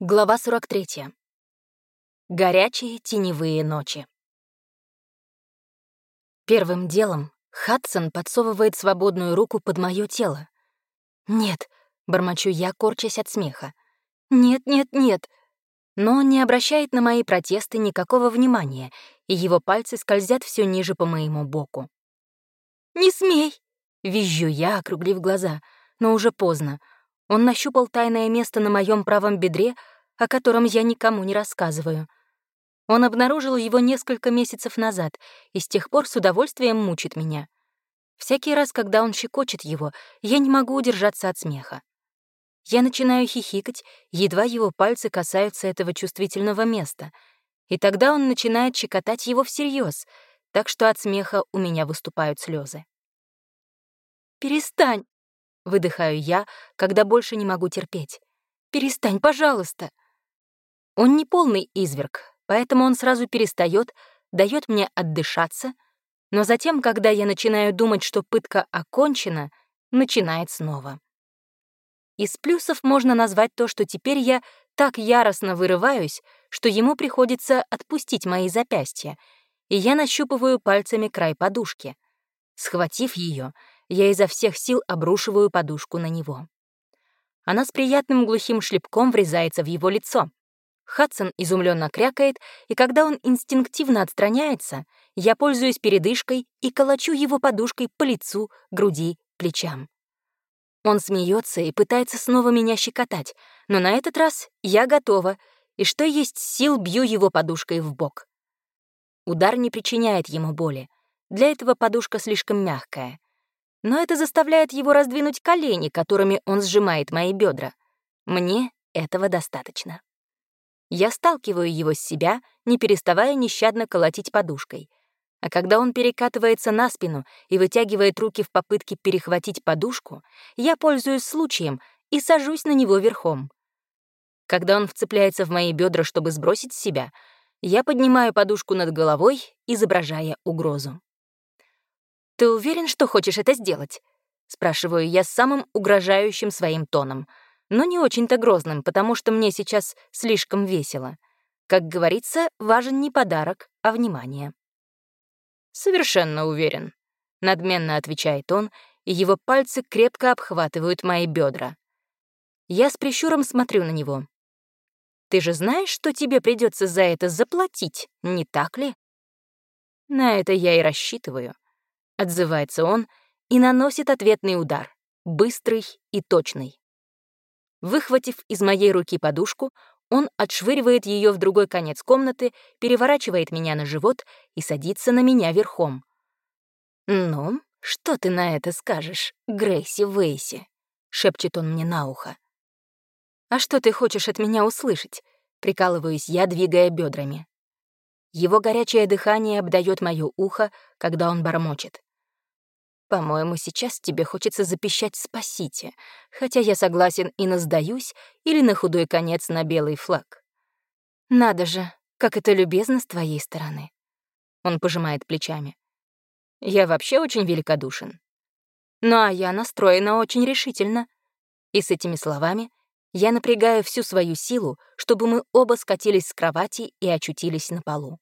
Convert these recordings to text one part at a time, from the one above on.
Глава 43. Горячие теневые ночи. Первым делом Хадсон подсовывает свободную руку под мое тело. «Нет», — бормочу я, корчась от смеха. «Нет, нет, нет». Но он не обращает на мои протесты никакого внимания, и его пальцы скользят все ниже по моему боку. «Не смей!» — визжу я, округлив глаза, но уже поздно — он нащупал тайное место на моем правом бедре, о котором я никому не рассказываю. Он обнаружил его несколько месяцев назад и с тех пор с удовольствием мучит меня. Всякий раз, когда он щекочет его, я не могу удержаться от смеха. Я начинаю хихикать, едва его пальцы касаются этого чувствительного места, и тогда он начинает щекотать его всерьез, так что от смеха у меня выступают слезы. «Перестань!» Выдыхаю я, когда больше не могу терпеть. «Перестань, пожалуйста!» Он не полный изверг, поэтому он сразу перестает, дает мне отдышаться, но затем, когда я начинаю думать, что пытка окончена, начинает снова. Из плюсов можно назвать то, что теперь я так яростно вырываюсь, что ему приходится отпустить мои запястья, и я нащупываю пальцами край подушки. Схватив ее, я изо всех сил обрушиваю подушку на него. Она с приятным глухим шлепком врезается в его лицо. Хадсон изумленно крякает, и когда он инстинктивно отстраняется, я пользуюсь передышкой и колочу его подушкой по лицу, груди, плечам. Он смеется и пытается снова меня щекотать, но на этот раз я готова, и что есть сил бью его подушкой в бок. Удар не причиняет ему боли. Для этого подушка слишком мягкая но это заставляет его раздвинуть колени, которыми он сжимает мои бедра. Мне этого достаточно. Я сталкиваю его с себя, не переставая нещадно колотить подушкой. А когда он перекатывается на спину и вытягивает руки в попытке перехватить подушку, я пользуюсь случаем и сажусь на него верхом. Когда он вцепляется в мои бедра, чтобы сбросить себя, я поднимаю подушку над головой, изображая угрозу. «Ты уверен, что хочешь это сделать?» — спрашиваю я самым угрожающим своим тоном, но не очень-то грозным, потому что мне сейчас слишком весело. Как говорится, важен не подарок, а внимание. «Совершенно уверен», — надменно отвечает он, и его пальцы крепко обхватывают мои бедра. Я с прищуром смотрю на него. «Ты же знаешь, что тебе придется за это заплатить, не так ли?» На это я и рассчитываю. Отзывается он и наносит ответный удар, быстрый и точный. Выхватив из моей руки подушку, он отшвыривает ее в другой конец комнаты, переворачивает меня на живот и садится на меня верхом. «Ну, что ты на это скажешь, Грейси Вейси?» — шепчет он мне на ухо. «А что ты хочешь от меня услышать?» — прикалываюсь я, двигая бедрами. Его горячее дыхание обдает моё ухо, когда он бормочет. По-моему, сейчас тебе хочется запищать «спасите», хотя я согласен и на «сдаюсь» или на худой конец на белый флаг. Надо же, как это любезно с твоей стороны. Он пожимает плечами. Я вообще очень великодушен. Ну а я настроена очень решительно. И с этими словами я напрягаю всю свою силу, чтобы мы оба скатились с кровати и очутились на полу.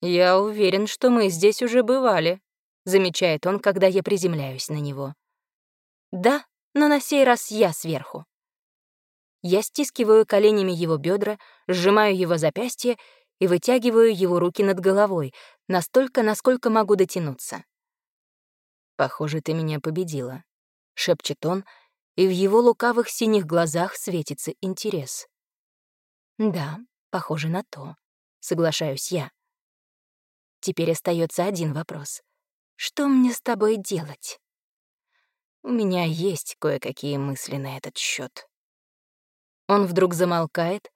«Я уверен, что мы здесь уже бывали», — замечает он, когда я приземляюсь на него. «Да, но на сей раз я сверху». Я стискиваю коленями его бедра, сжимаю его запястье и вытягиваю его руки над головой, настолько, насколько могу дотянуться. «Похоже, ты меня победила», — шепчет он, и в его лукавых синих глазах светится интерес. «Да, похоже на то», — соглашаюсь я. Теперь остается один вопрос. Что мне с тобой делать? У меня есть кое-какие мысли на этот счет. Он вдруг замолкает,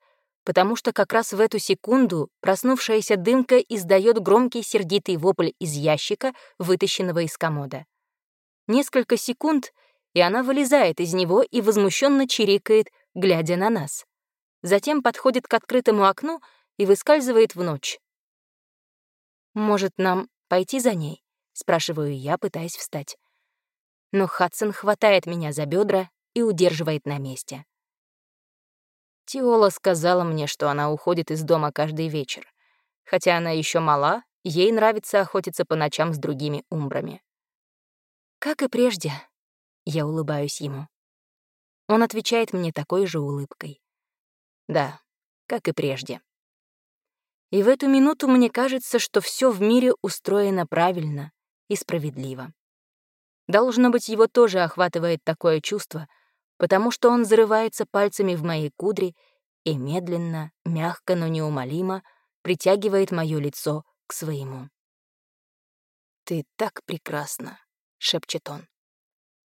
потому что как раз в эту секунду проснувшаяся дымка издает громкий сердитый вопль из ящика, вытащенного из комода. Несколько секунд, и она вылезает из него и возмущенно чирикает, глядя на нас. Затем подходит к открытому окну и выскальзывает в ночь. Может, нам пойти за ней? Спрашиваю я, пытаясь встать. Но Хадсон хватает меня за бедра и удерживает на месте. Тиола сказала мне, что она уходит из дома каждый вечер. Хотя она еще мала, ей нравится охотиться по ночам с другими умбрами. Как и прежде, я улыбаюсь ему. Он отвечает мне такой же улыбкой. Да, как и прежде. И в эту минуту мне кажется, что все в мире устроено правильно и справедливо. Должно быть, его тоже охватывает такое чувство, потому что он зарывается пальцами в мои кудри и медленно, мягко, но неумолимо притягивает мое лицо к своему. «Ты так прекрасна», — шепчет он.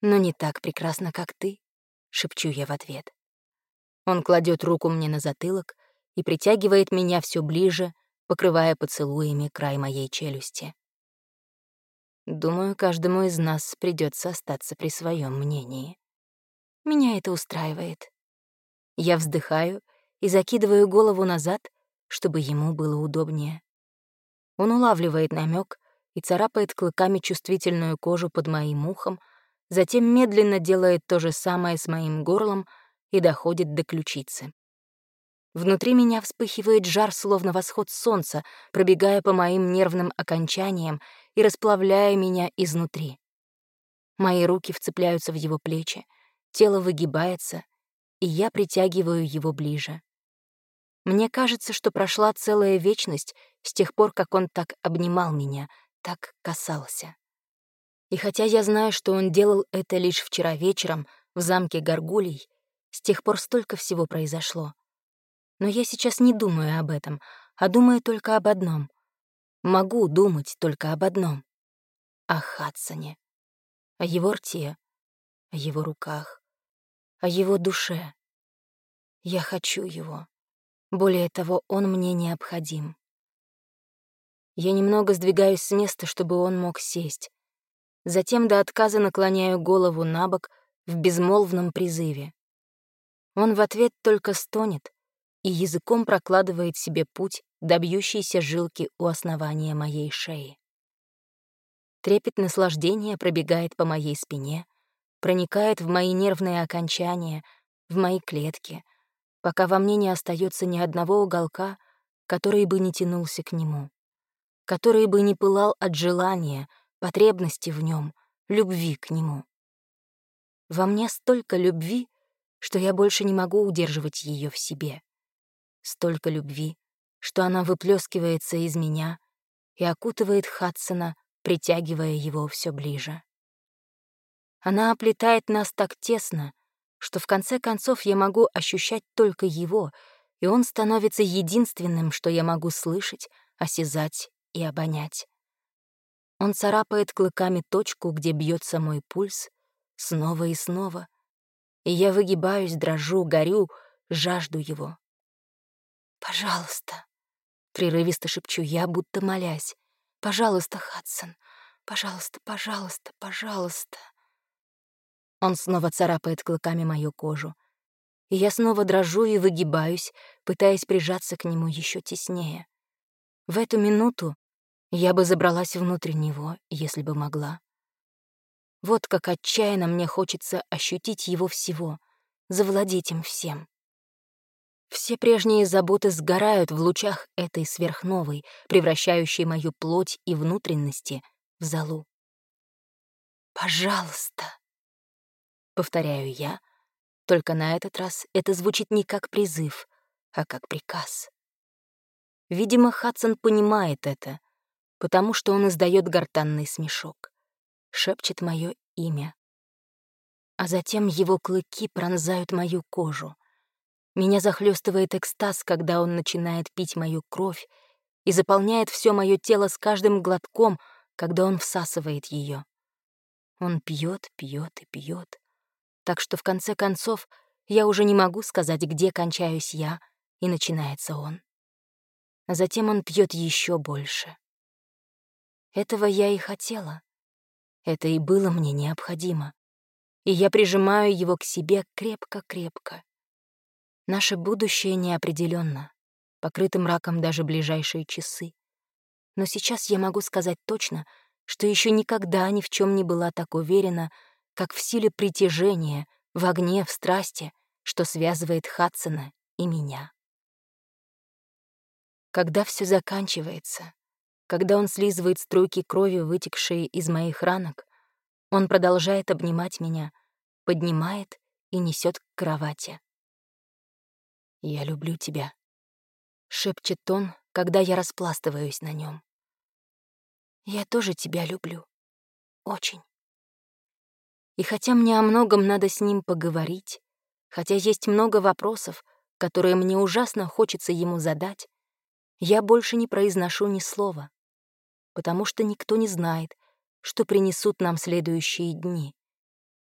«Но не так прекрасна, как ты», — шепчу я в ответ. Он кладет руку мне на затылок и притягивает меня все ближе, покрывая поцелуями край моей челюсти. Думаю, каждому из нас придется остаться при своем мнении. Меня это устраивает. Я вздыхаю и закидываю голову назад, чтобы ему было удобнее. Он улавливает намек и царапает клыками чувствительную кожу под моим ухом, затем медленно делает то же самое с моим горлом и доходит до ключицы. Внутри меня вспыхивает жар, словно восход солнца, пробегая по моим нервным окончаниям и расплавляя меня изнутри. Мои руки вцепляются в его плечи, тело выгибается, и я притягиваю его ближе. Мне кажется, что прошла целая вечность с тех пор, как он так обнимал меня, так касался. И хотя я знаю, что он делал это лишь вчера вечером в замке Гаргулей, с тех пор столько всего произошло. Но я сейчас не думаю об этом, а думаю только об одном. Могу думать только об одном. О Хадсоне. О его рте. О его руках. О его душе. Я хочу его. Более того, он мне необходим. Я немного сдвигаюсь с места, чтобы он мог сесть. Затем до отказа наклоняю голову на бок в безмолвном призыве. Он в ответ только стонет и языком прокладывает себе путь до бьющейся жилки у основания моей шеи. Трепет наслаждения пробегает по моей спине, проникает в мои нервные окончания, в мои клетки, пока во мне не остается ни одного уголка, который бы не тянулся к нему, который бы не пылал от желания, потребности в нем, любви к нему. Во мне столько любви, что я больше не могу удерживать ее в себе. Столько любви, что она выплескивается из меня и окутывает Хадсона, притягивая его все ближе. Она оплетает нас так тесно, что в конце концов я могу ощущать только его, и он становится единственным, что я могу слышать, осязать и обонять. Он царапает клыками точку, где бьется мой пульс, снова и снова, и я выгибаюсь, дрожу, горю, жажду его. «Пожалуйста», — прерывисто шепчу я, будто молясь. «Пожалуйста, Хадсон, пожалуйста, пожалуйста, пожалуйста». Он снова царапает клыками мою кожу. И я снова дрожу и выгибаюсь, пытаясь прижаться к нему еще теснее. В эту минуту я бы забралась внутрь него, если бы могла. Вот как отчаянно мне хочется ощутить его всего, завладеть им всем. Все прежние заботы сгорают в лучах этой сверхновой, превращающей мою плоть и внутренности в золу. «Пожалуйста», — повторяю я, только на этот раз это звучит не как призыв, а как приказ. Видимо, Хадсон понимает это, потому что он издает гортанный смешок шепчет мое имя. А затем его клыки пронзают мою кожу. Меня захлестывает экстаз, когда он начинает пить мою кровь и заполняет все мое тело с каждым глотком, когда он всасывает ее. Он пьет, пьет и пьет, так что в конце концов я уже не могу сказать, где кончаюсь я, и начинается он. А затем он пьет еще больше. Этого я и хотела. Это и было мне необходимо. И я прижимаю его к себе крепко-крепко. Наше будущее неопределенно, покрыты мраком даже ближайшие часы. Но сейчас я могу сказать точно, что еще никогда ни в чем не была так уверена, как в силе притяжения, в огне, в страсти, что связывает Хадсона и меня. Когда все заканчивается, когда он слизывает струйки крови, вытекшие из моих ранок, он продолжает обнимать меня, поднимает и несет к кровати. «Я люблю тебя», — шепчет он, когда я распластываюсь на нем. «Я тоже тебя люблю. Очень». И хотя мне о многом надо с ним поговорить, хотя есть много вопросов, которые мне ужасно хочется ему задать, я больше не произношу ни слова, потому что никто не знает, что принесут нам следующие дни.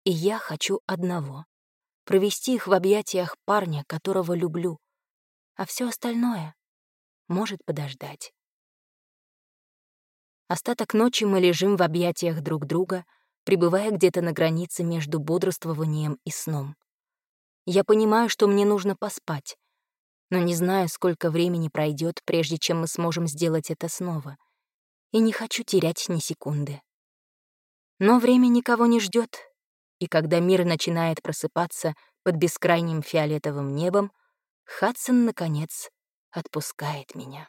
И я хочу одного — провести их в объятиях парня, которого люблю, а все остальное может подождать. Остаток ночи мы лежим в объятиях друг друга — пребывая где-то на границе между бодрствованием и сном. Я понимаю, что мне нужно поспать, но не знаю, сколько времени пройдет, прежде чем мы сможем сделать это снова, и не хочу терять ни секунды. Но время никого не ждет, и когда мир начинает просыпаться под бескрайним фиолетовым небом, Хадсон, наконец, отпускает меня.